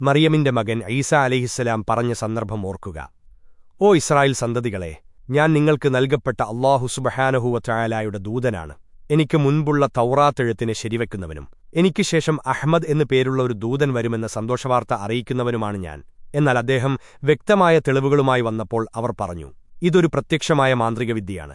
മറിയമിന്റെ മകൻ ഈസ അലിഹിസ്സലാം പറഞ്ഞ സന്ദർഭം ഓർക്കുക. ഓ ഇസ്രായേൽ സന്തതികളെ ഞാൻ നിങ്ങൾക്ക് നൽകപ്പെട്ട അള്ളാഹു സുബഹാനഹുവറ്റായാലായുടെ ദൂതനാണ്. എനിക്ക് മുൻപുള്ള തൗറാത്തെഴുത്തിനെ ശരിവെക്കുന്നവനും എനിക്ക് ശേഷം അഹ്മദ് എന്നു പേരുള്ള ഒരു ദൂതൻ വരുമെന്ന സന്തോഷവാർത്ത അറിയിക്കുന്നവനുമാണ് ഞാൻ. എന്നാൽ അദ്ദേഹം വ്യക്തമായ തെളിവുകളുമായി വന്നപ്പോൾ അവർ പറഞ്ഞു ഇതൊരു പ്രത്യക്ഷമായ മാന്ത്രികവിദ്യയാണ്.